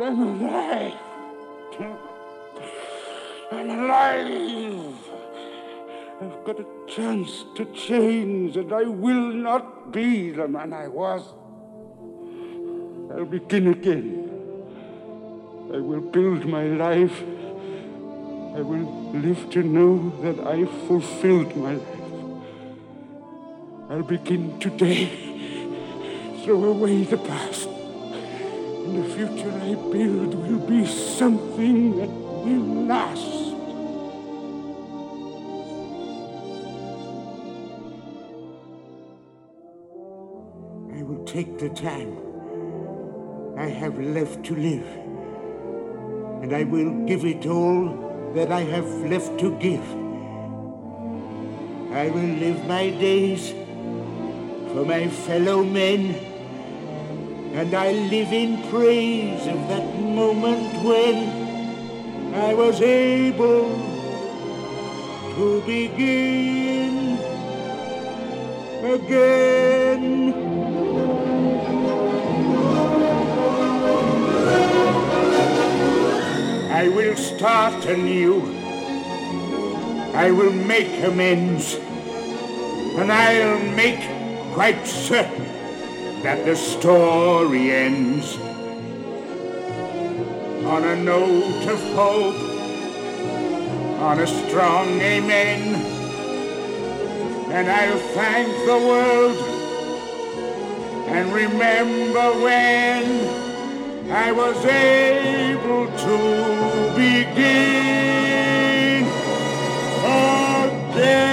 I'm alive. I'm alive. I've got a chance to change, and I will not be the man I was. I'll begin again. I will build my life. I will live to know that I fulfilled my life. I'll begin today. Throw away the past. The future I build will be something that will last. I will take the time I have left to live, and I will give it all that I have left to give. I will live my days for my fellow men, and I live in praise of that moment when I was able to begin again. I will start anew. I will make amends. And I'll make quite certain that the story ends on a note of hope, on a strong amen. And I'll thank the world and remember when I was able to begin oh, again.